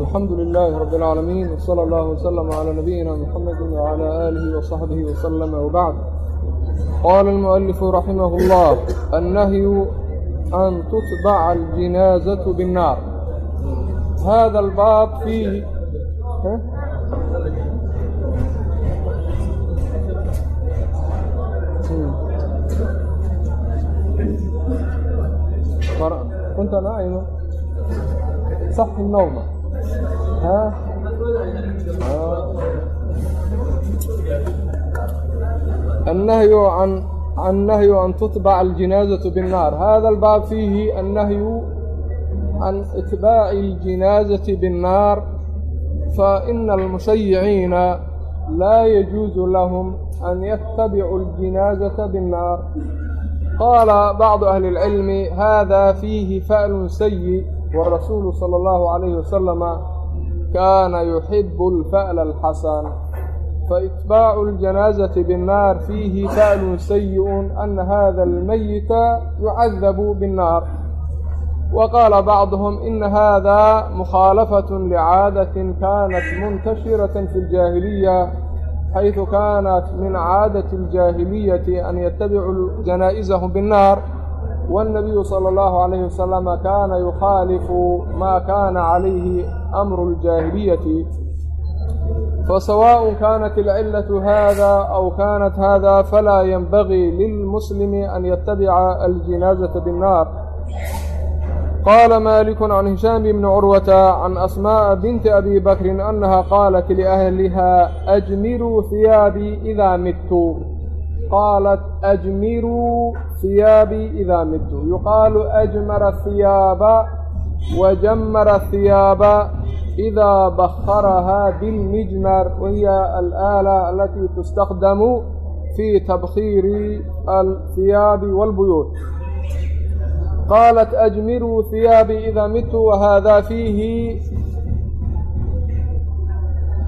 alxamdu lilaahi rabi اlcaalamiin wsala allah wslama calaa nabiyina muxamedi wacalaa aalihi wasaxbihi wslama wbacd qaala almu'alifu raximah اllah annahyu an tutbaca aljinaazatu binnaar hada albaab fiihi eh? hmm. كنت نائما صح النوم ها آه. النهي عن النهي أن تتبع الجنازة بالنار هذا الباب فيه النهي عن اتباع الجنازة بالنار فإن المشيعين لا يجوز لهم أن يتبعوا الجنازة بالنار قال بعض أهل العلم هذا فيه فأل سيء والرسول صلى الله عليه وسلم كان يحب الفأل الحسن فإتباع الجنازة بالنار فيه فأل سيء أن هذا الميت يعذب بالنار وقال بعضهم إن هذا مخالفة لعادة كانت منتشرة في الجاهلية حيث كانت من عادة الجاهلية أن يتبعوا جنائزهم بالنار والنبي صلى الله عليه وسلم كان يخالف ما كان عليه أمر الجاهلية فسواء كانت العلة هذا أو كانت هذا فلا ينبغي للمسلم أن يتبع الجنازة بالنار قال مالك عن هشام بن عروة عن أسماء بنت أبي بكر أنها قالت لأهلها أجمروا ثيابي إذا مت قالت أجمروا ثيابي إذا مت يقال أجمر الثياب وجمر الثياب إذا بخرها بالمجمر وهي الآلة التي تستخدم في تبخير الثياب والبيوت قالت أجمروا ثيابي إذا مت وهذا فيه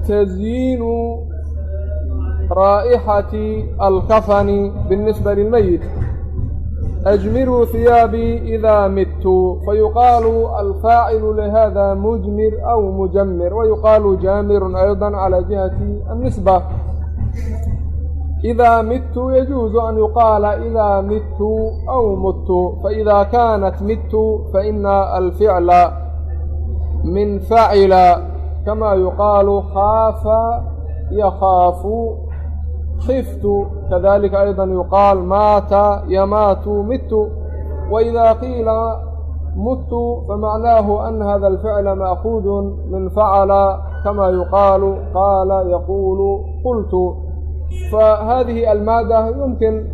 تزيين raa'ixati alkafani بالnisba lilmayit أجmiruu ثiyaabii إda midtu fayuqaalu alfaacilu lhada mujmir aw mujamir wayuqaalu jaamiru ayضa calى jihati الnisba إida midtu yaجuuزu an yuqaala إida midtu aw mudtu faإida kaanat midtu faإna alficla min facila kama yuqaalu khaafa yakaafu خفت كذلك أيضا يقال مات يمات مت وإذا قيل مت فمعناه أن هذا الفعل مأخوذ من فعل كما يقال قال يقول قلت فهذه المادة يمكن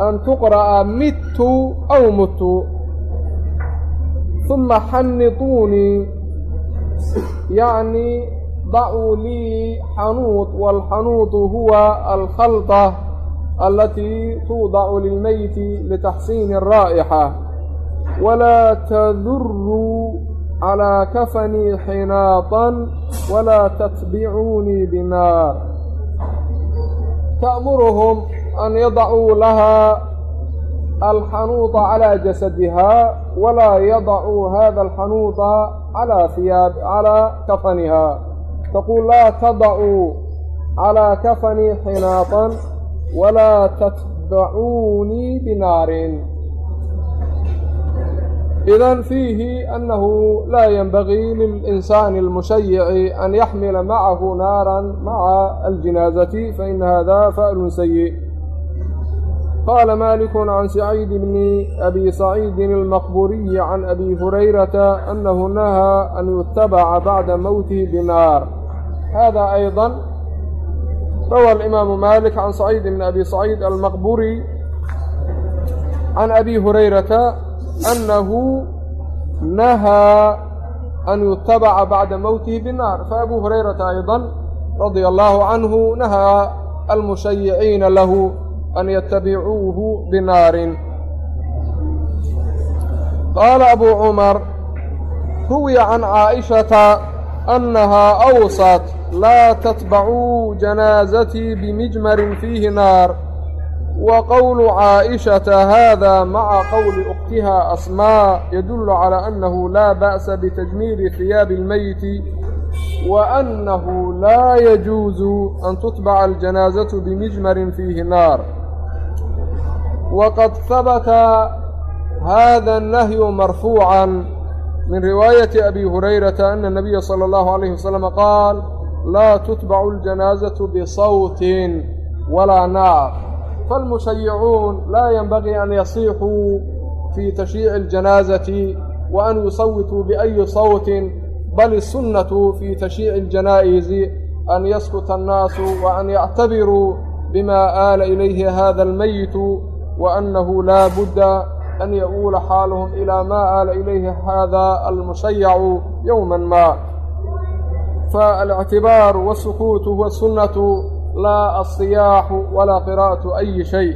أن تقرأ مت أو مت ثم حنطوني يعني ضعوا لي حنوط والحنوط هو الخلطة التي توضع للميت لتحسين الرائحة ولا تذروا على كفني حناطا ولا تتبعوني بنار تأمرهم أن يضعوا لها الحنوط على جسدها ولا يضعوا هذا الحنوط على ثياب على كفنها تقول لا تضعوا على كفني حناطا ولا تتبعوني بنار إذا فيه أنه لا ينبغي للإنسان المشيع أن يحمل معه نارا مع الجنازة فإن هذا فأل سيء قال مالك عن سعيد بن أبي سعيد المقبوري عن أبي هريرة أنه نهى أن يتبع بعد موته بنار هذا أيضا روى الإمام مالك عن سعيد بن أبي سعيد المقبوري عن أبي هريرة أنه نهى أن يتبع بعد موته بالنار فأبو هريرة أيضا رضي الله عنه نهى المشيعين له أن يتبعوه بنار قال أبو عمر laa tatbacuu janaazatii bimijmarin fiihi naar wa qowlu caa'ishata haada maca qowli ukhtihaa asmaa yadullu calaa annahu laa ba'sa bitajmiiri hiyaabi almeyiti wa annahu laa yajuusu an tutbaca aljanaasatu bimijmarin fiihi naar waqad habata hada annahyu marfuucan min riwaayati abi hurayrata ana nabiya sala allahu calayhi wasalama qaal laa tutbacu اljanaazatu bisawtin walaa naaf faalmushayicuun laa yenbagii an yasiixuu fii tashyiici اljanaazati wa an yusawituu biأyi sawtin bal الsunnatu fii tashyiici اljanaa'izi an yaskuta annaasu wa an yactabiruu bima aala ilayhi hada almayitu wa annahu laa budda an ya'uula xaaluhum ilaa maa aala ilayhi hada almushayacu yowman maa فالاعتبار والسكوت هو السنة لا الصياح ولا قراءة أي شيء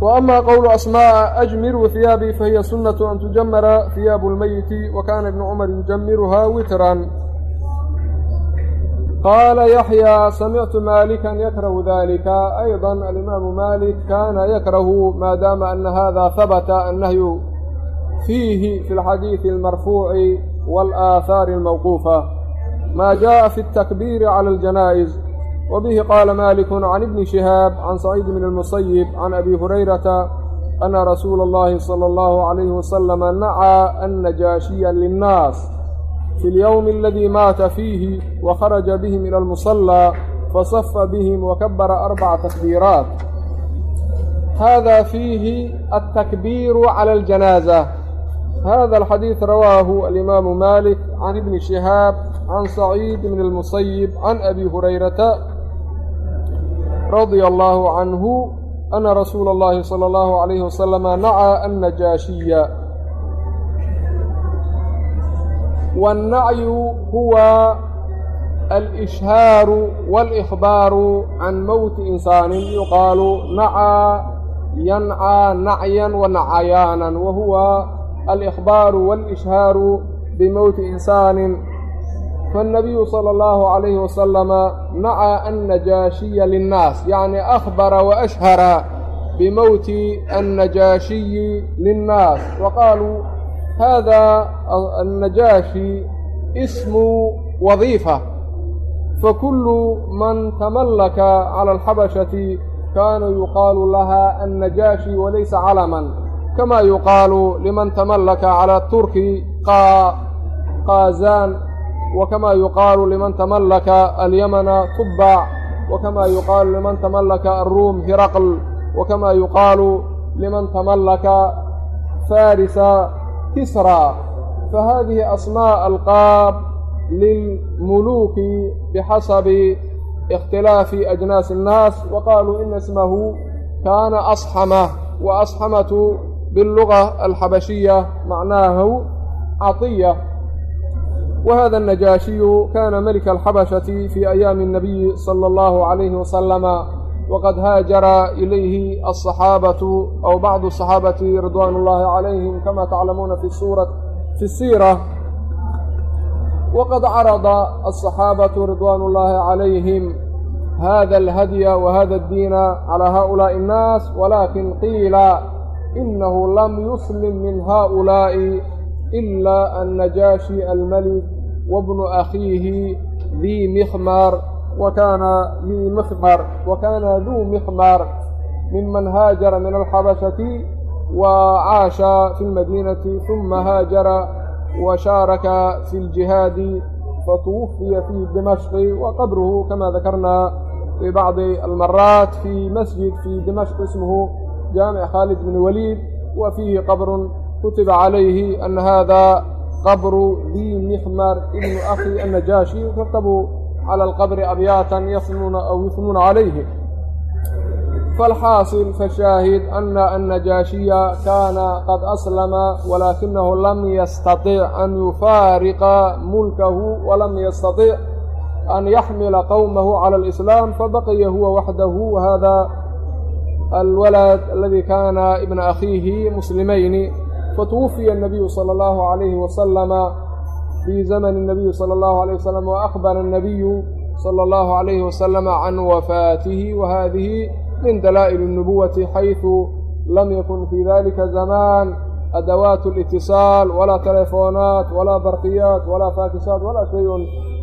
وأما قول أسماء أجمروا ثيابي فهي سنة أن تجمر ثياب الميت وكان ابن عمر يجمرها وترا qaala yaxyaa samictu maalikan yakrahu dalika ayضa alimaamu malik kana yakrahu maadaama ana hada habata annahyu fiihi fi اlxadiiثi اlmarfuuci wاlaahaari اlmawquufa ma jaءa fi اtakbiiri clى اljanaa'iz wbihi qaala maliku can ibni shihaab can saciid bn اlmusayib can abi hurayrata ana rasuula اllahi salى اllahu عalayhi wasalama nacaa annajaashiya linnaas في اليوم الذي مات فيه وخرج بهم إلى المصلى فصف بهم وكبر أربع تكبيرات هذا فيه التكبير على الجنازة هذا الحديث رواه الإمام مالك عن ابن شهاب عن سعيد بن المصيب عن أبي هريرة رضي الله عنه أن رسول الله صلى الله عليه وسلم نعى النجاشي والنعي هو الإشهار والإخبار عن موت إنسان يقال نعى ينعى نعيا ونعيانا وهو الإخبار والإشهار بموت إنسان فالنبي صلى الله عليه وسلم نعى النجاشي للناس يعني أخبر وأشهر بموت النجاشي للناس وقالوا هذا النجاشي اسم وظيفة فكل من تملك على الحبشة كان يقال لها النجاشي وليس علما كما يقال لمن تملك على الترك قا قازان وكما يقال لمن تملك اليمن طبع وكما يقال لمن تملك الروم هرقل وكما يقال لمن تملك فارس كسرى فهذه أسماء ألقاب للملوك بحسب اختلاف أجناس الناس وقالوا إن اسمه كان أصحمة وأصحمة باللغة الحبشية معناه عطية وهذا النجاشي كان ملك الحبشة في أيام النبي صلى الله عليه وسلم وقد هاجر إليه الصحابة أو بعض الصحابة رضوان الله عليهم كما تعلمون في السورة في السيرة وقد عرض الصحابة رضوان الله عليهم هذا الهدي وهذا الدين على هؤلاء الناس ولكن قيل إنه لم يسلم من هؤلاء إلا النجاشي الملك وابن أخيه ذي مخمر وكان ذي مخمر وكان ذو مخمر ممن هاجر من الحبشة وعاش في المدينة ثم هاجر وشارك في الجهاد فتوفي في دمشق وقبره كما ذكرنا في بعض المرات في مسجد في دمشق اسمه جامع خالد بن الوليد وفيه قبر كتب عليه أن هذا قبر ذي محمر ابن أخي النجاشي وكتبوا على القبر أبياتا يثنون أو يثنون عليه فالحاصل فالشاهد أن النجاشي كان قد أسلم ولكنه لم يستطع أن يفارق ملكه ولم يستطع أن يحمل قومه على الإسلام فبقي هو وحده وهذا الولد الذي كان ابن أخيه مسلمين فتوفي النبي صلى fii zamani الnabiyi salى اllahu عalيه wasalam waakbara الnabiyu salى اllahu عalayhi wasalama can wafaatihi wa hadihi min dalaa'il الnubuwati xayثu lam yakun fii dalika zamaan adawaat اlاtiصaal walaa telefoonaat walaa barqiyaat walaa faakisaat walaa shayء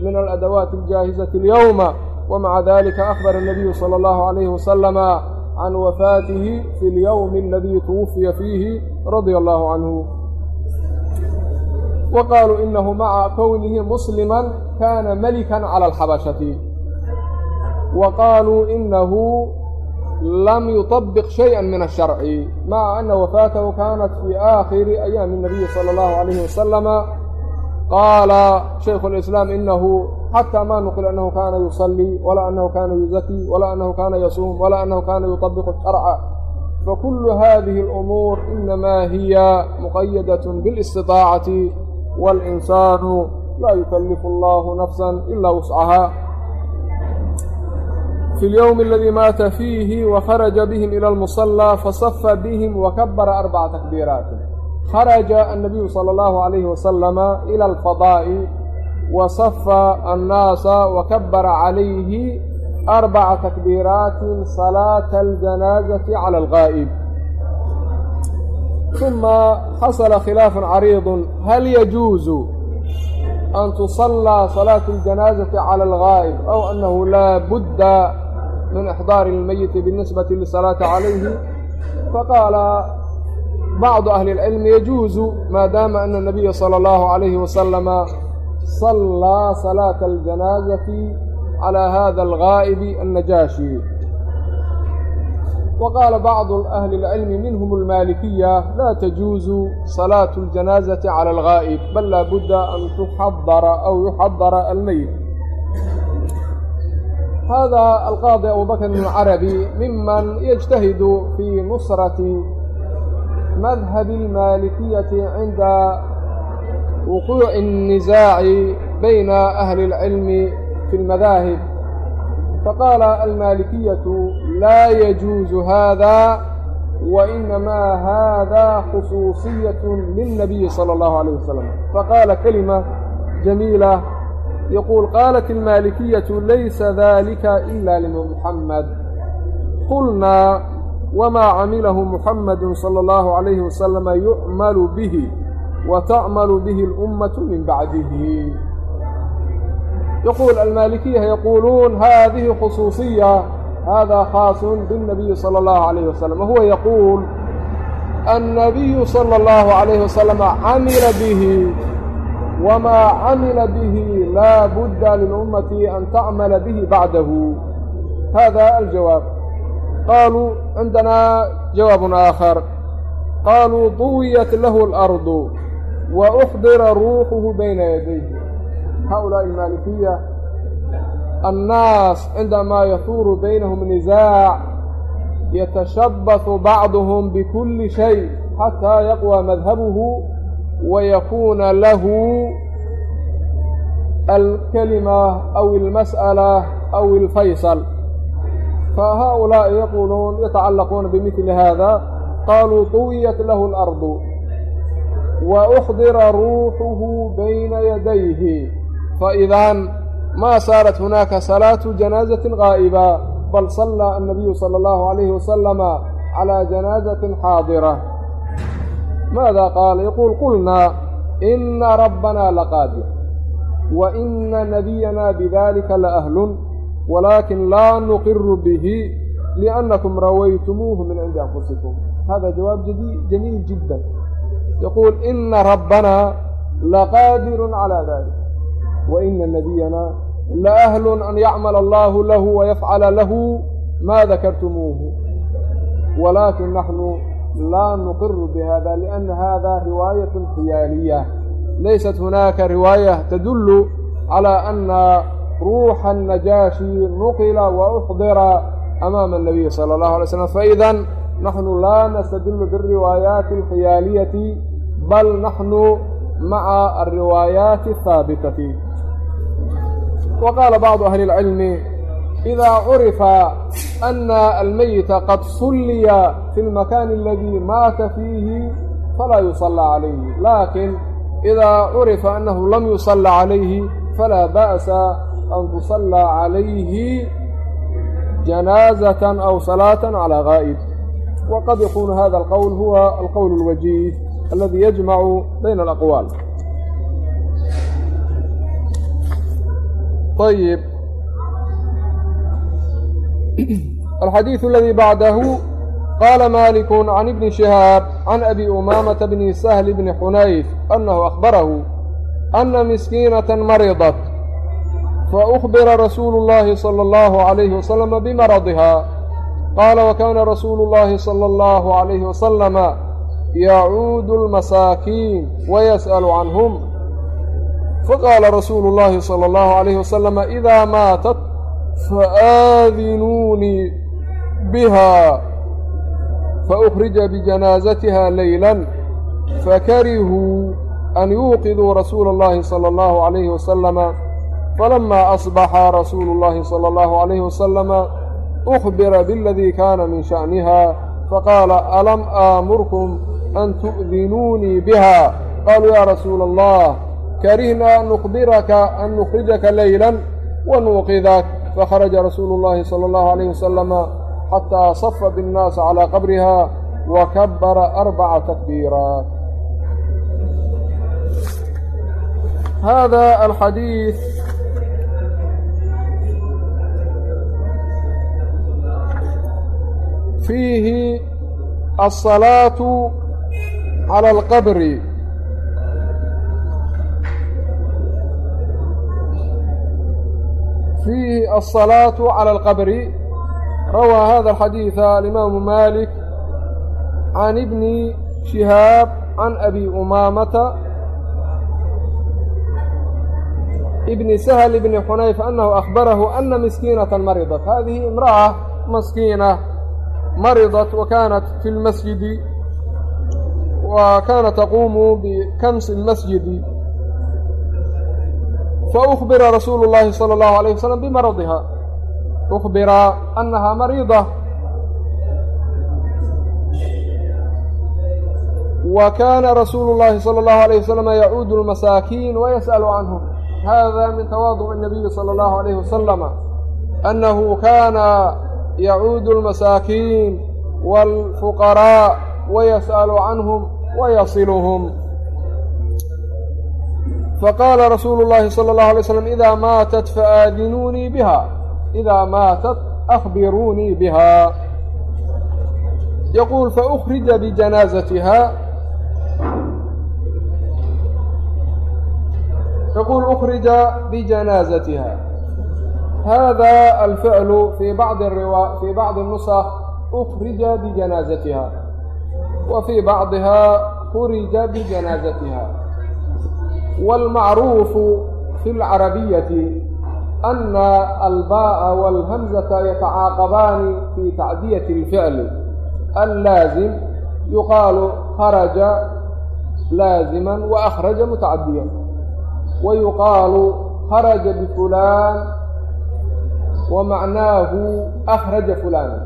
min aladawaat اljaahizaةi اlyowma wmaca dalika akbara الnabiyu salى اllahu عalayhi wasalama can wafaatihi fi اlyowmi aladi tuwufiya fiihi radia اllahu canhu الله عنه وقالوا إنه مع كونه مسلما كان ملكا على الحبشة وقالوا إنه لم يطبق شيئا من الشرع مع أن وفاته كانت في آخر أيام النبي صلى الله عليه وسلم قال شيخ الإسلام إنه حتى ما نقل أنه كان يصلي ولا أنه كان يزكي ولا أنه كان يصوم ولا أنه كان يطبق الشرع فكل هذه الأمور إنما هي مقيدة بالاستطاعة والإنسان لا يكلف الله نفسا إلا وسعها في اليوم الذي مات فيه وخرج بهم إلى المصلى فصف بهم وكبر أربع تكبيرات خرج النبي صلى الله عليه وسلم إلى الفضاء وصف الناس وكبر عليه أربع تكبيرات صلاة الجنازة على الغائب ثم حصل خلاف عريض هل يجوز أن تصلى صلاة الجنازة على الغائب أو أنه لا بد من إحضار الميت بالنسبة للصلاة عليه فقال بعض أهل العلم يجوز ما دام أن النبي صلى الله عليه وسلم صلى صلاة الجنازة على هذا الغائب النجاشي وقال بعض أهل العلم منهم المالكية لا تجوز صلاة الجنازة على الغائب بل لا بد أن تحضر أو يحضر الميت هذا القاضي أبو بكر العربي ممن يجتهد في نصرة مذهب المالكية عند وقوع النزاع بين أهل العلم في المذاهب فقال المالكية لا يجوز هذا وإنما هذا خصوصية للنبي صلى الله عليه وسلم فقال كلمة جميلة يقول قالت المالكية ليس ذلك إلا لمحمد قلنا وما عمله محمد صلى الله عليه وسلم يؤمل به وتعمل به الأمة من بعده يقول المالكية يقولون هذه خصوصية هذا خاص بالنبي صلى الله عليه وسلم وهو يقول النبي صلى الله عليه وسلم عمل به وما عمل به لا بد للأمة أن تعمل به بعده هذا الجواب قالوا عندنا جواب آخر قالوا طويت له الأرض وأحضر روحه بين يديه هؤلاء المالكية الناس عندما يثور بينهم نزاع يتشبث بعضهم بكل شيء حتى يقوى مذهبه ويكون له الكلمة أو المسألة أو الفيصل فهؤلاء يقولون يتعلقون بمثل هذا قالوا طويت له الأرض وأحضر روحه بين يديه فإذا ما صارت هناك صلاة جنازة غائبة بل صلى النبي صلى الله عليه وسلم على جنازة حاضرة ماذا قال يقول قلنا إن ربنا لقادر وإن نبينا بذلك لأهل ولكن لا نقر به لأنكم رويتموه من عند أنفسكم هذا جواب جديد جميل جدا يقول إن ربنا لقادر على ذلك waina nabiyana laأhl an yacmala allahu lahu wayafcala lahu ma dakartumuuhu walakin naxnu laa nuqiru bihada lأna hada riwaayaة khiyaaliya laysat hunaaka riwaayة tadul calى ana ruuxa الnajaashi nuqila wأxdira amaama الnabiy salى اllahu alay slam faida naxnu laa nastadilu biالriwaayaati اlkhiyaaliyati bal naxnu maca alriwaayaati الhaabitati وقال بعض أهل العلم إذا عرف أن الميت قد صلي في المكان الذي مات فيه فلا يصلى عليه لكن idaa curifa annahu lam yusalla calayhi falaa ba'sa an tusallaa calayhi janaazatan aw salaatan calaa gaa'ib waqad yakuunu hada alqowl huwa alqowl alwajiih aladi yajmacu bayna alaqwaal ayib alxadiiث aladii bacdahu qaala malik can ibni shihaab can abi umaamata bni sahl bni xunayf annahu akhbarahu ana miskiinata maridat faأkhbira rasuulu اllahi salى اllahu عalayhi wasalama bimaradiha qaala wakana rasuulu اllahi salى اllahu عalayhi wasalama yacuudu اlmasaakiin wayas'alu canhum faqaala rasuulu اllahi salى اllahu عalayhi wasalama idaa maatat faaadinuunii biha faأkrija bijanaazatiha leyla fakarihuu an yuuqiduu rasuula اllahi salى اllahu عalayhi wasalama falama asbaxa rasuulu اllahi salى اllahu عalayhi wasalama أkhbira biاladii kaana min shaأniha faqaala alam aamurkum an tu'dinuunii biha qaluu ya rasuula allah karihna an nukhbiraka an nukhrijaka leyla wanuuqidak fakharaja rasuulu اllahi salى اllahu عalayh wasalama xataa safa biاnnaasi calىa qabriha wa kabara arbaca takbiiraat hada alxadiid fiihi alsalaatu cala alqabri fiihi alsalaatu cala alqabri rawaa hada alxadiida alimaamu malik can ibni shihaab can abi umaamata ibni sahl bni xunayf annahu akhbarahu ana miskiinata maridat hadihi imra'a maskiina maridat wa kaanat fi lmasjidi wa kaanat taquumu bikamsi lmasjidi faأkhbira rasuulu اllahi salى اllahu عalيه wasalam bimaradiha أkhbira annaha mariida wa kaana rasuulu اllahi salى اllahu عalيه wasalama yacuudu اlmasaakiin wayasأl canhum hada min tawaaduc الnabiyi salى اllahu عalayh wasalama annahu kaana yacuudu اlmasaakiin wاlfuqaraaء wayasأl canhum wayasiluhum faqaala rasuulu اllahi salى اllahu alay slam idaa maatat faaadinuunii biha idaa maatat akhbiruunii biha yaquul faأkrija bijanaazatiha yaquul أkrija bijanaazatiha hada alficlu fii bacdi riwa fii bacdi الnusakh أkrija bijanaazatiha wa fii bacdiha kurija bijanaazatiha wاlmacruufu fi اlcarabiyati ana albaءa wاlhamzata yatacaaqabaani fi tacdiyati اlficli allaazim yuqaalu kharaja laazima waأkhraja mutacadiya wayuqaalu kharaja bifulaan wamacnaahu akhraja fulaana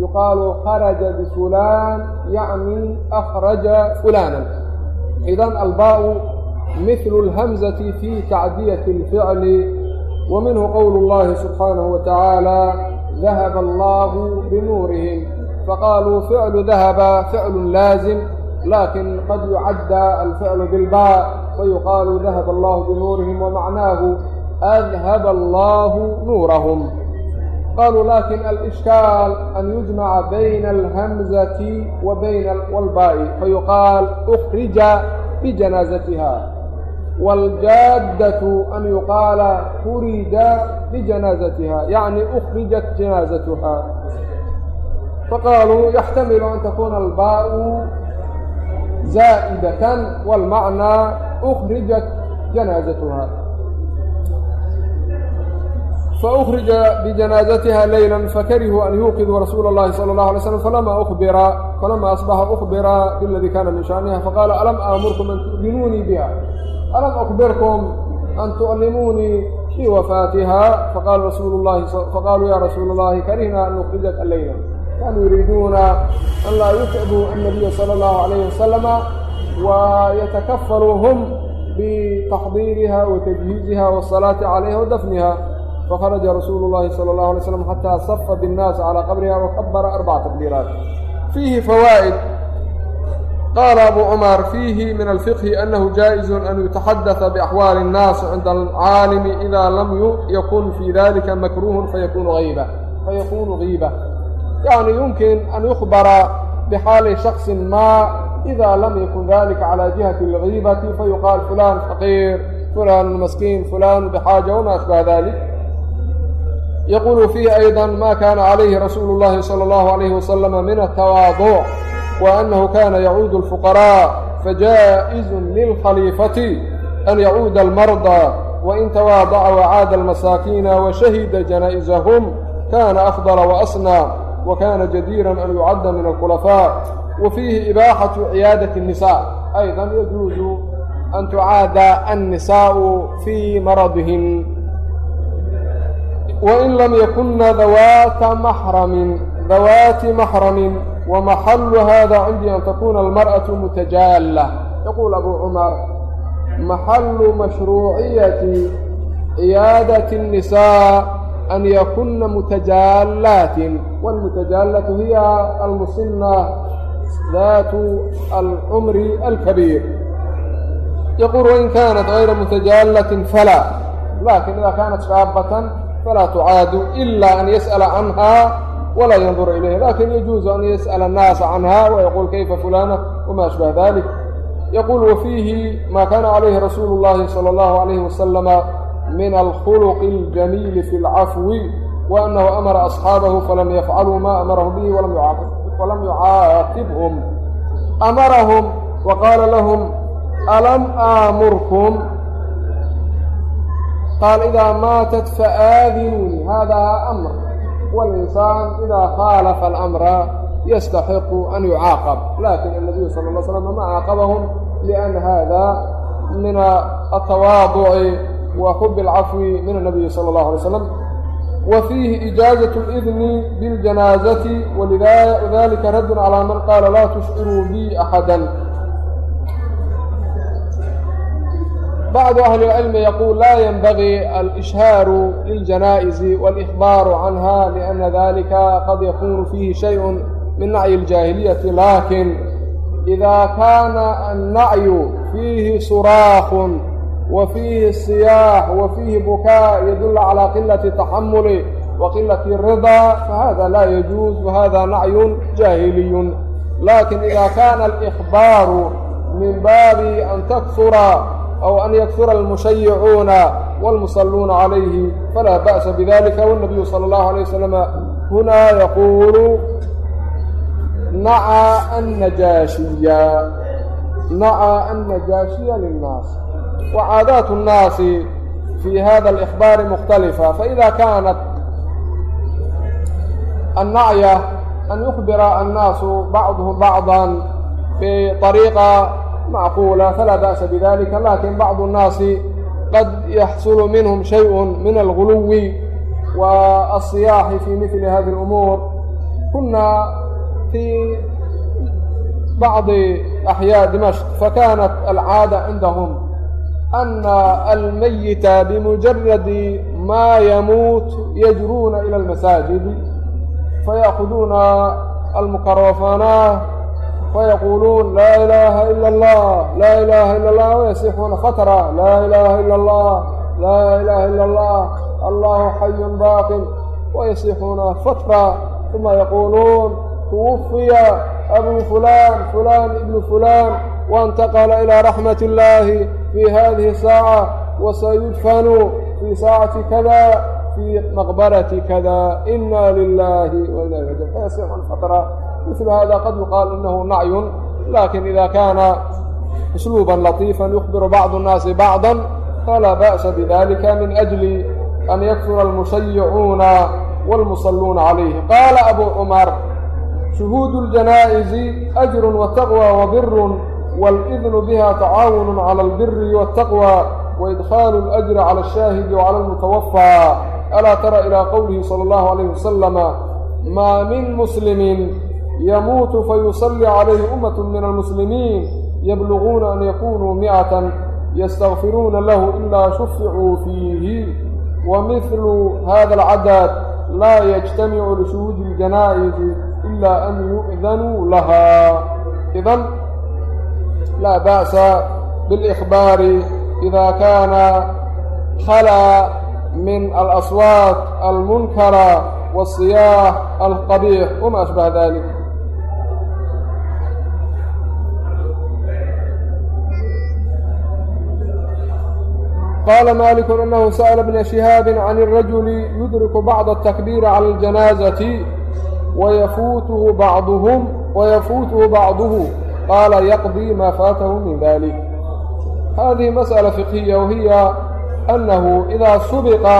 yuqaalu kharaja bifulaan yacni akhraja fulaana idan albaa مثل الهمزة في تعدية الفعل ومنه قول الله سبحانه وتعالى ذهب الله بنورهم فقالوا فعل ذهب فعل لازم لكن قد يعدى الفعل بالباء فيقال ذهب الله بنورهم ومعناه أذهب الله نورهم قالوا لكن الإشكال أن يجمع بين الهمزة وبين والباء فيقال أخرج بجنازتها wاljaaddatu an yuqaala kurija bijanaazatiha yacni ukrijat janaazatuha faqaaluu yaxtamilu an takuna albaa'u zaa'idatan wاlmacnaa ukrijat janaazatuha faukhrija bijanaazatiha leyla fakarihuu an yuuqiduu rasuula اllahi salى اlه alay slam falama ubira falama asbaxa ukhbiraa biladii kana min shaniha faqaala alam aamurkum an tu'dinuunii biha alam akbirkum an tu'limuunii biwafaatiha faqaaluu ya rasuula اllahi karihnaa an nukhrijat aleyla kaanuu yuriiduuna an laa yutabuu annabiya salى اllahu alayh wasalama wa yatakafaluuhum bitaxdiiriha wa tajhiiziha wاsalaati calayha wa dafniha fakharaja rasuulu llaahi sala allahu alay slam xataa safa binnaas calaa qabriha wa kabara arbaca takbiiraat fiihi fawaa'id qaala abu cumar fiihi min alfiqhi annahu jaa'izun an yutaxadata biaxwaali innaasi cinda alcaalimi idaa lam yakun fii dalika makruuhun fayakunu hayba fayakunu giiba yacni yumkin an yukhbara bixaali shaksin maa ida lam yakun dalika calaa jihati algiibati fayuqaal fulaan faqiir fulaan maskiin fulaan bixaaja wamaa ashbaha dalik yaquulu fiihi aydan ma kaana calayhi rasuulu llahi sala allahu calayhi wasalama min atawaaduc wa annahu kana yacuudu alfuqaraa fajaa-izun lilkhaliifati an yacuuda almardaa wain tawaadaca wacaada almasaakiina washahida janaa'izahum kana afdala waasnaa wa kana jadiiran an yucadda min alkhulafaa wa fiihi ibaaxatu ciyaadati nnisaa aydan yajuuzu an tucaada annisaa'u fii maradihin مرضهن وإن لم يكن ذوات محرم ذوات محرم ومحل هذا عندي أن تكون المرأة متجالة يقول أبو عمر محل مشروعية عيادة النساء أن يكن متجالات والمتجالة هي المسنة ذات العمر الكبير يقول وإن كانت غير متجالة فلا لكن إذا كانت شابة فلا تعاد إلا أن يسأل عنها ولا ينظر إليها لكن يجوز أن يسأل الناس عنها ويقول كيف فلانة وما أشبه ذلك يقول وفيه ما كان عليه رسول الله صلى الله عليه وسلم من الخلق الجميل في العفو وأنه أمر أصحابه فلم يفعلوا ما أمره به ولم يعاقب ولم يعاقبهم أمرهم وقال qaala idaa maatat faaadinuuni haadaa amr walinsaan idaa khaalafa alamra yastaxiqu an yucaaqab laakin annabiyu sala alla slam ma caaqabahum lianna hada min atawaaduci wa xubi alcafwi min annabiyi sala allahu alay slam wa fiihi ijaazat lidni biljanaazati walidalika raddun calaa man qaala laa tushciruu bi axadan bacdu ahli اlcilmi yaquul laa yanbagii alishhaaru liljanaa'isi wاlإkhbaaru canha liأna dalika qad yakunu fiihi shayء min nacyi اljaahiliyati laakin إida kaana annacyu fiihi suraakhun wa fiihi siyaax wa fiihi bukaa yadul calaa qilati taxamuli wqilaة الriضا fahada laa yajuuz wahada nacyu jaahiliyu laakiin ida kana alإkhbaaru min baabi an taksura أو أن يكثر المشيعون والمصلون عليه فلا بأس بذلك والنبي صلى الله عليه وسلم هنا يقول نعى النجاشية نعى النجاشية للناس وعادات الناس في هذا الإخبار مختلفة فإذا كانت النعية أن يخبر الناس بعضهم بعضا بطريقة معقولة فلا بأس بذلك لكن بعض الناس قد يحصل منهم شيء من الغلو والصياح في مثل هذه الأمور كنا في بعض أحياء دمشق فكانت العادة عندهم أن الميت بمجرد ما يموت يجرون إلى المساجد فيأخذون الميكروفونات فيقولون لا إله إلا الله لا إله إلا الله ويسيحون فترة لا إله إلا الله لا إله إلا الله الله حي باق ويسيحون فترة ثم يقولون توفي أبو فلان فلان ابن فلان وانتقل إلى رحمة الله في هذه الساعة وسيدفن في ساعة كذا في مقبرة كذا إنا لله وإنا إليه فيسيحون فترة مثل هذا قد يقال إنه نعي لكن إذا كان أسلوبا لطيفا يخبر بعض الناس بعضا فلا بأس بذلك من أجل أن يكثر المشيعون والمصلون عليه قال أبو عمر شهود الجنائز أجر وتقوى وبر والإذن بها تعاون على البر والتقوى وإدخال الأجر على الشاهد وعلى المتوفى ألا ترى إلى قوله صلى الله عليه وسلم ما من مسلم يموت فيصلي عليه أمة من المسلمين yabluguuna an yakunuu mi'atan yastakfiruuna lahu ilaa shuficuu fiihi wa mihlu hada alcadad laa yajtamicu lishuhuudi اljanaa'izi ila an yu'danuu lahaa idan laa ba'sa biاlإkhbaari ida kaana khalaa min alaswaat almunkara wالصiyaax alqabiix wma ashbaha dalik qaala maaliku annahu sa'ala bna shihaabin can alrajuli yudriku bacda atakbiiri cala aljanaasati wayafuutuhu bacduhum wayafuutuhu bacduhu qaala yaqdii maa faatahu min dalik hadihi masأala fiqhiya wahiya annahu idaa subiqa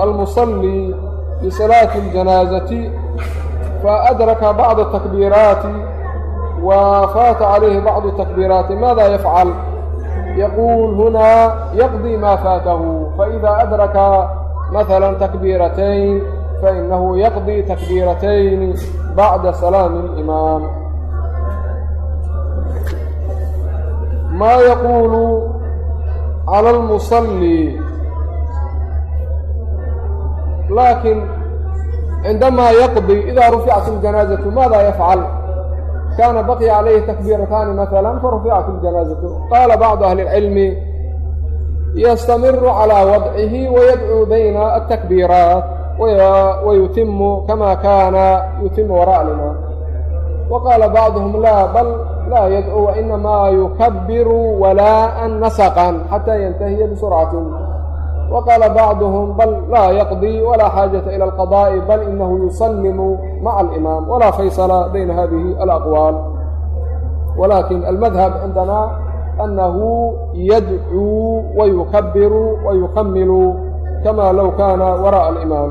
almusallii bisalaati اljanaasati faadraka bacda takbiiraati wa faata calayhi bacdu takbiiraati maada yafcal يقول هنا يقضي ما فاته فإذا أدرك مثلا تكبيرتين فإنه يقضي تكبيرتين بعد سلام الإمام ما يقول على المصلي لكن عندما يقضي إذا رفعت الجنازة ماذا يفعل كان بقي عليه تكبيرتان مثلا فرفعت الجنازة قال بعض أهل العلم يستمر على وضعه ويدعو بين التكبيرات ويتم كما كان يتم وراء الإمام وقال بعضهم لا بل لا يدعو وإنما يكبر ولاء نسقا حتى وqاla bacdهm bal la yqضي وla xاajaةa ilى الqضاء bal inahu yuslm mعa الإmaam وla faysla bayna hadihi الأqwاal wlakin almadhab cindana أnahu yadcوu وyukbir وyukmil kama low kana waraءa الإmaam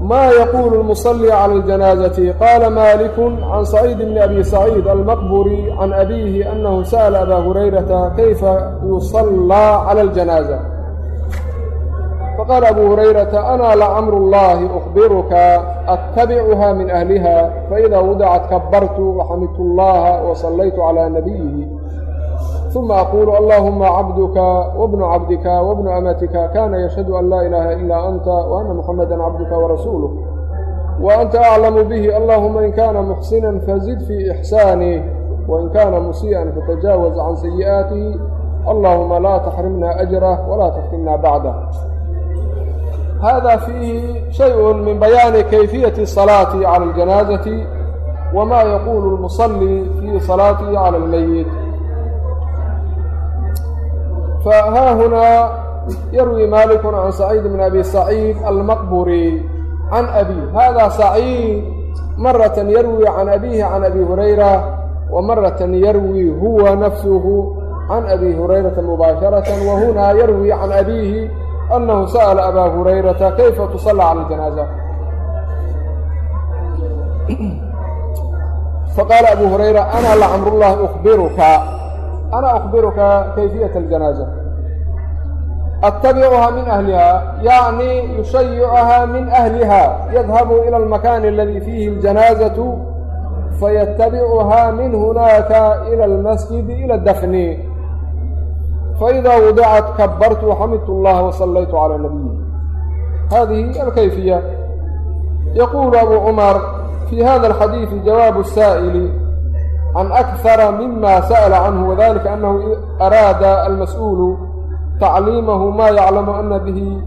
ma yaquulu lmusalli cala aljanaasati qaala maliku can saciid bni abi saciid almaqburi can abiihi annahu sa'ala abaa hurayrata kayfa yusallaa cala aljanaasa faqaala abuu hurayrata ana lacamru llahi ukhbiruka attabicuha min ahliha faida wadacat kabartu waxamidtu llaha wa sallaytu calaa nabiyihi نبيه ثم أقول اللهم عبدك وابن عبدك وابن أمتك كان يشهد أن لا إله إلا أنت وأن محمدا عبدك ورسولك وأنت أعلم به اللهم إن كان محسنا فزد في إحسانه وإن كان مسيئا فتجاوز عن سيئاته اللهم لا تحرمنا أجره ولا تفتنا بعده هذا فيه شيء من بيان كيفية الصلاة على الجنازة وما يقول المصلي في صلاته على الميت فها هنا يروي مالك عن سعيد بن أبي سعيد المقبري عن أبيه هذا سعيد مرة يروي عن أبيه عن أبي هريرة ومرة يروي هو نفسه عن أبي هريرة مباشرة وهنا يروي عن أبيه أنه سأل أبا هريرة كيف تصلى على الجنازة فقال أبو هريرة أنا لعمر الله أخبرك أنا أخبرك كيفية الجنازة أتبعها من أهلها يعني يشيعها من أهلها يذهب إلى المكان الذي فيه الجنازة فيتبعها من هناك إلى المسجد إلى الدفن فإذا وضعت كبرت وحمدت الله وصليت على نبيه هذه الكيفية يقول أبو عمر في هذا الحديث جواب السائل can akara mima sa'ala canhu wadalika anahu araada almas'uulu tacliimahu ma yaclamu ana bihi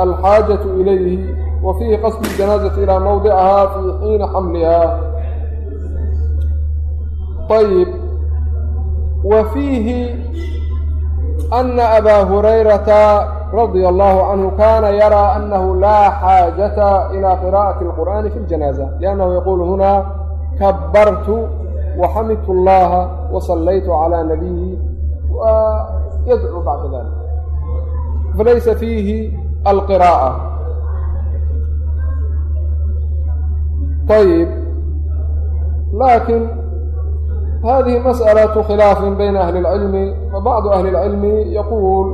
alxaajatu ilayhi wa fiihi qasdu janaazati ilaa mawdicahaa fii xiina xamlihaa ayib wa fiihi ana abaa hurayrata radia allahu canhu kana yaraa anahu laa xaajata ilaa qiraa'ati alqur'aani fi ljanaasa liannahu yaquulu huna kabartu waxamidtu llaaha wasallaytu calaa nabiyi wa yadcuu bacda dalik falaysa fiihi alqiraa'a. Ayib laakiin hadihi mas'alatu khilaafin bayna ahli اlcilmi fabacdu ahli اlcilmi yaquul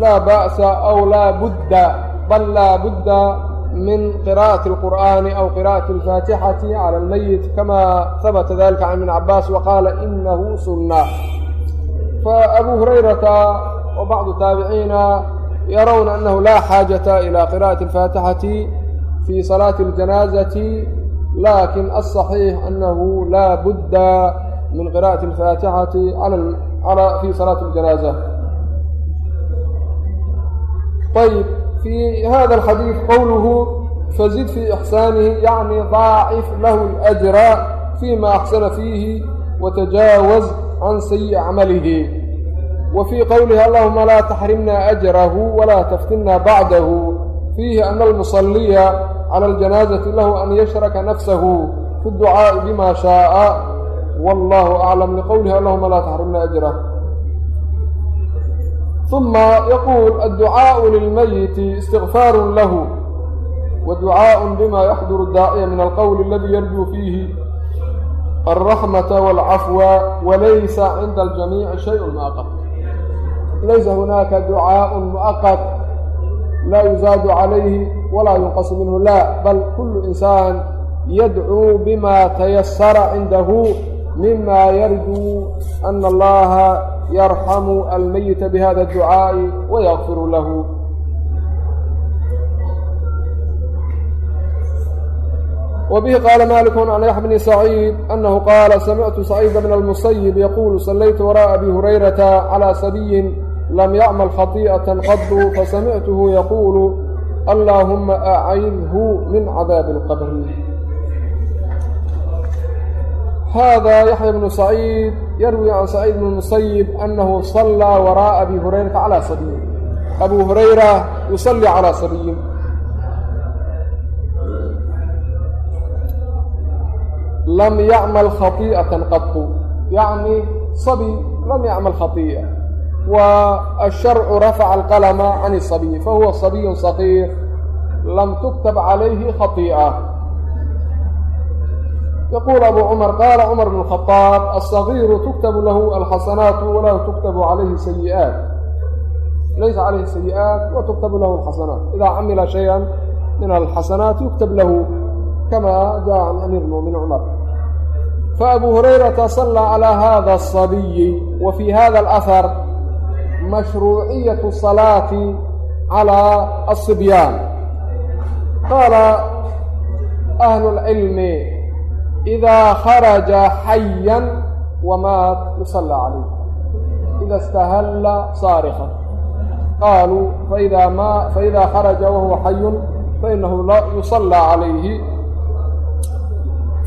laa ba'sa aw laa budda bal laa budda بد من قراءة القرآن أو قراءة الفاتحة على الميت كما ثبت ذلك عن ابن عباس وقال إنه سنة فأبو هريرة وبعض التابعين يرون أنه لا حاجة إلى قراءة الفاتحة في صلاة الجنازة لكن الصحيح أنه لا بد من قراءة الفاتحة على على في صلاة fii hada alxadiid qowluhu fazid fii ixsaanihi yacni daacif lahu اljra fii ma axsana fiihi watajaawaz can sayi'i acmalihi wa fii qowlihi allahuma laa taxrimna ajrahu walaa taftinna bacdahu fiihi ana almusaliya cala aljanaazati lahu an yashraka nafsahu fi اdducaa'i bima shaaa wallahu aclam liqowlihi allahuma laa taxrimna ajrah ثuma yaquul adducaaءu lilmayiti istikfaaru lahu waducaaء bima yaxduru daaciya min alqowli aladi yarjuu fiihi alraxmata wاlcafwa walaysa cinda aljamiici shayءu muaqad laysa hunaaka ducaaء muؤaqad laa yuzaadu calayhi walaa yunqasu minhu la bal kulu insaan yadcuu bima tayasara cindahu mima yarjuu ana allaha يرحم الميت بهذا الدعاء ويغفر له وبه قال مالك عن يحيى بن سعيد أنه قال سمعت سعيد بن المسيب يقول صليت وراء أبي هريرة على سبي لم يعمل خطيئة قط فسمعته يقول اللهم أعذه من عذاب القبر هذا يحيى بن سعيد yarwi can saciid bn musayib anahu sallaa waraa'a abi hurayrata calaa sabiyin abuu hurayra yusallii calaa sabiyin lam yacmal khaii'atan qatu yacni sabi lam yacmal khaii'a wa asharcu rafaca alqalama can sabiy fahuwa sabiyu saqiir lam tuktab calayhi khaii'a yaquul abuu cumar qaala cumar bnu khadaab alsagiiru tuktabu lahu alxasanaatu walaa tuktabu calayhi sayiaat laysa calayhi sayi'aat wa tuktabu lahu alxasanaat idaa camila shayan min alxasanaati yuktab lahu kama jaa can amiir muminiin cumar faabuu hurayrata sallaa calaa hada asabiyi wa fii hada alahar mashruuciyatu salaati calaa asibyaan qaala ahlu lcilmi idaa kharaja xayan wamaat yusallaa calayh ida istahalla saarika qaaluu faida ma faida kharaja wahuwa xayun fainahu yusallaa calayhi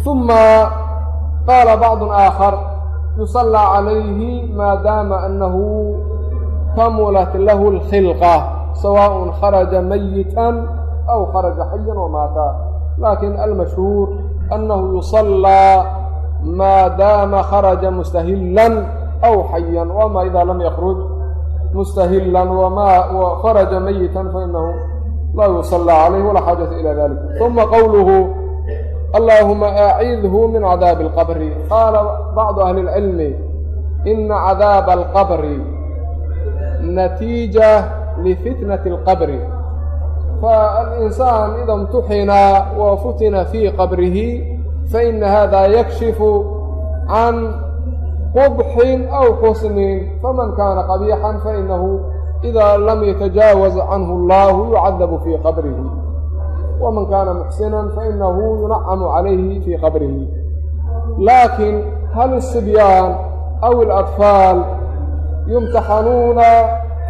uma qaala bacd aakhar yusallaa calayhi maa daama annahu kamulat lahu اlkhilqa sawaaء kharaja mayitan aw kharaja xayan wamaata laakin almashhuur annahu yusallaa maa daama kharaja mustahilan aw xayan wamaa idaa lam yakruj mustahilan wama kharaja mayitan fainahu laa yusallaa calayh walaa xaajata ila dalik uma qowluhu allaahuma acidhu min cadaabi alqabri qaala bacdu ahli اlcilmi ina cadaaba alqabri natiija lifitnati اlqabri فالإنسان إذا امتحن وفتن في قبره فإن هذا يكشف عن قبح أو حسن فمن كان قبيحا فإنه إذا لم يتجاوز عنه الله يعذب في قبره ومن كان محسنا فإنه ينعم عليه في قبره لكن هل الصبيان أو الأطفال يمتحنون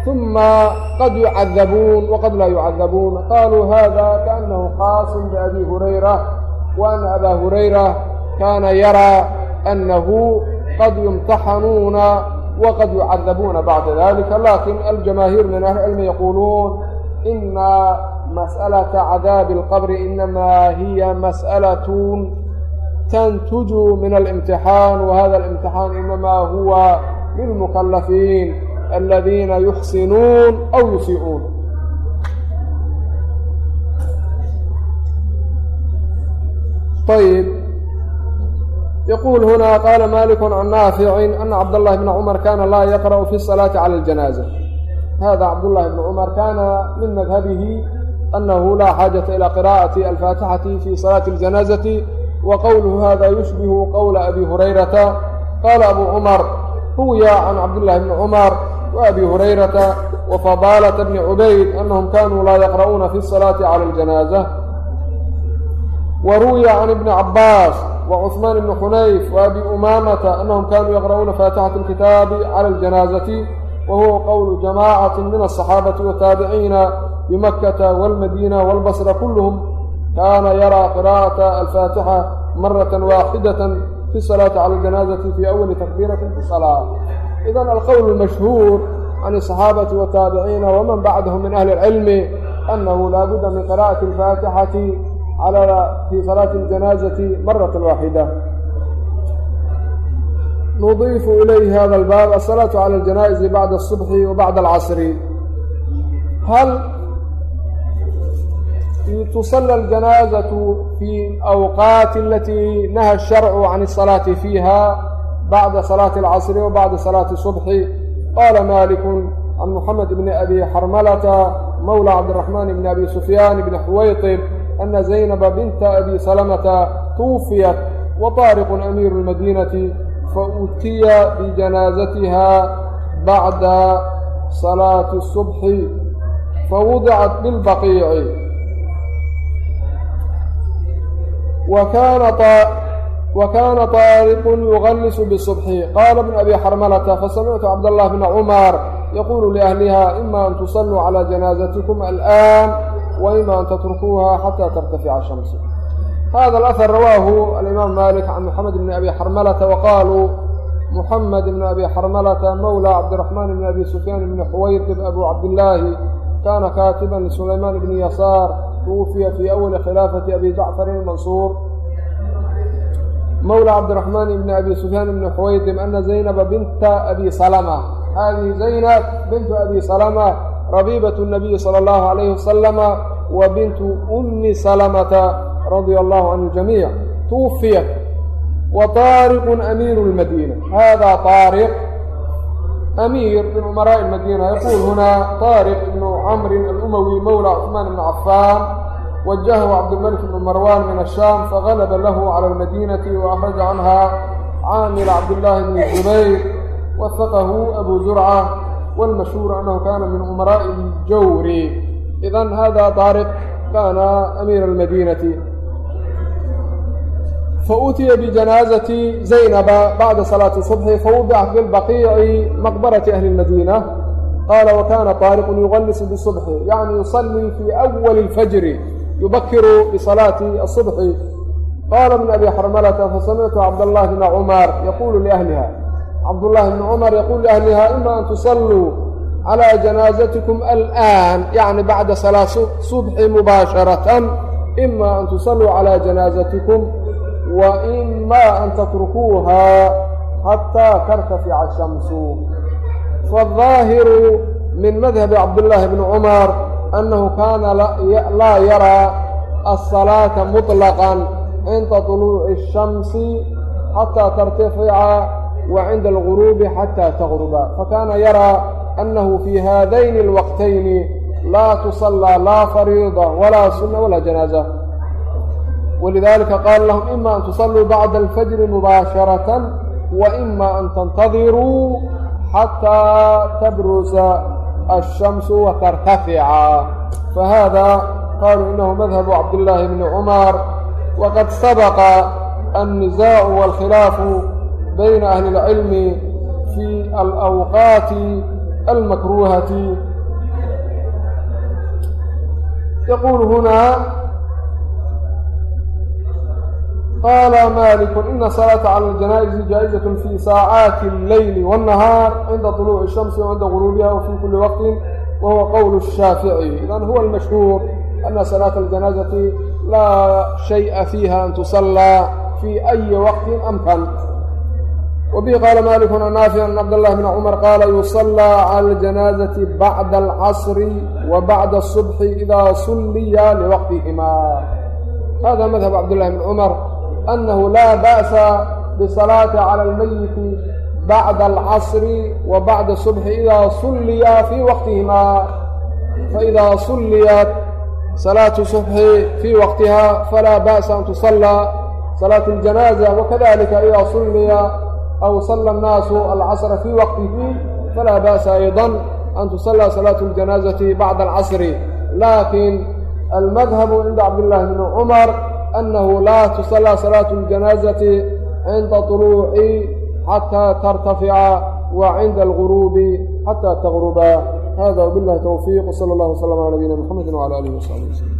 uma qad yucadabuun waqad laa yucadabuun qaaluu hada kaأnahu khaasun biabi hurayra waana abaa hurayra kaana yaraa annahu qad yumtaxanuuna waqad yucadabuuna bacda dalika laakiin aljamaahiir min ahli cilmi yaquuluun ina mas'alaةa cadaabi اlqabri inamaa hiya mas'alaة tantuju min alاmtixaan wahada اlimtixaan inamaa huwa lilmukalafiin الذين يحسنون أو يسيئون طيب يقول هنا قال مالك عن نافع أن عبد الله بن عمر كان لا يقرأ في الصلاة على الجنازة هذا عبد الله بن عمر كان من مذهبه أنه لا حاجة إلى قراءة الفاتحة في صلاة الجنازة وقوله هذا يشبه قول أبي هريرة قال أبو عمر روي عن عبد الله بن عمر وأبي هريرة وفضالة بن عبيد أنهم كانوا لا يقرؤون في الصلاة على الجنازة وروي عن ابن عباس وعثمان بن حنيف وأبي أمامة أنهم كانوا يقرؤون فاتحة الكتاب على الجنازة وهو قول جماعة من الصحابة والتابعين بمكة والمدينة والبصرة كلهم كان يرى قراءة الفاتحة مرة واحدة في الصلاة على الجنازة في أول تكبيرة في الصلاة idan alqowl اlmashhuur can الصaxaabati wالtaabiciina wman bacdahum min ahli اlcilmi annahu laa budda min qira'ati اlfaatixati fii salaati اljanaazati marat waaxida nudiifu ilayhi hada albaab asalaatu cala aljanaa'izi bacda asubxi wa bacda alcasri hal tusala aljanaazatu fi alawqaati alatii naha asharcu can asalaati fiiha bacda salaati alcasri wa bacda salaati subxi qaala malikun can muxamed bni abi xarmalata mowla cabdiraxmaan bni abi sufyaan bni xuwaytib ana zaynaba binta abi salamata tuufiyat wa taariqun amiiru lmadiinati fautiya bijanaasatiha bacda salaati subxi fawudicat bilbaqiici وكان طارق يغلس بالصبح قال ابن أبي حرملة فسمعت عبد الله بن عمر يقول لأهلها إما أن تصلوا على جنازتكم الآن وإما أن تتركوها حتى ترتفع الشمس هذا الأثر رواه الإمام مالك عن محمد بن أبي حرملة وقالوا محمد بن أبي حرملة مولى عبد الرحمن بن أبي سفيان بن حويطب أبو عبد الله كان كاتبا لسليمان بن يسار توفي في أول خلافة أبي جعفر المنصور مولى عبد الرحمن بن أبي سفيان بن حويطب أن زينب بنت أبي سلمة هذه زينب بنت أبي سلمة ربيبة النبي صلى الله عليه وسلم وبنت أم سلمة رضي الله عن الجميع توفيت وطارق أمير المدينة هذا طارق أمير من أمراء المدينة يقول هنا طارق بن عمرو الأموي مولى عثمان بن عفان wajahahu cabdilmalik bn marwan min ashaam fagalaba lahu cala almadiinati waakhraja canha caamil cabdillaahi bni zubayr wasaqahu abu zurca wاlmashhuur anahu kana min umaraaءi اljawri idan hada taariq kana amiira almadinati fautiya bijanaazati zaynaba bacda salaati subxi fawdicat bilbaqiici maqbarati ahli اlmadiina qaala wakana taariqun yuqalisu bisubxi yani yusalii fii awali اlfajri أول الفجر يبكر بصلاة الصبح قال ابن أبي حرملة فسمعت عبد الله بن عمر يقول لأهلها عبد الله بن عمر يقول لأهلها إما أن تصلوا على جنازتكم الآن يعني بعد صلاة صبح مباشرة إما أن تصلوا على جنازتكم وإما أن تتركوها حتى ترتفع الشمس فالظاهر من مذهب عبد الله بن عمر أنه كان لا يرى الصلاة مطلقا عند طلوع الشمس حتى ترتفع وعند الغروب حتى تغرب فكان يرى أنه في هذين الوقتين لا تصلى لا فريضة ولا سنة ولا جنازة ولذلك قال لهم إما أن تصلوا بعد الفجر مباشرة وإما أن تنتظروا حتى تبرز الشمس وترتفع فهذا قالوا إنه مذهب عبد الله بن عمر وقد سبق النزاع والخلاف بين أهل العلم في الأوقات qaala maliku ina salaata cala aljanaa'izi jaa-izatun fii saacaati alleyli waannahaar cinda tuluuci shamsi wa cinda guruubiha wa fii kulli waqtin wa huwa qowlu shaafici idan huwa almashhuur ana salaata aljanaazati laa shay'a fiiha an tusallaa fii ayi waqtin amkan wabihi qaala maliku an naafic an cabdallahi bna cumar qaala yusallaa cala aljanaazati bacda alcasri wa bacda asubxi idaa sulliya liwaqtihimaa hada madhab cabdullahi bn cumar annahu laa ba'sa bisalaati cala almayiti bacda alcasri wa bacda subxi idaa sulliya fii waqtihimaa faidaa sulliyat salaatu subxi fii waqtiha falaa ba'sa an tusallaa salaatu aljanaaza wakadalika idaa sulliya aw salla annaasu alcasra fii waqtihi falaa ba'sa aydan an tusallaa salaatu اljanaazati bacda alcasri laakiin almadhabu cinda cabdillaahi bni cumar annahu laa tusallaa salaatu اljanaazati cinda طuluuci xataa tartafica wa cinda alguruubi xataa tagruba hada wbillahi towfiiq wsala allah wslam cala nabiyina mxamedi wcala alihi wasaxbi waslm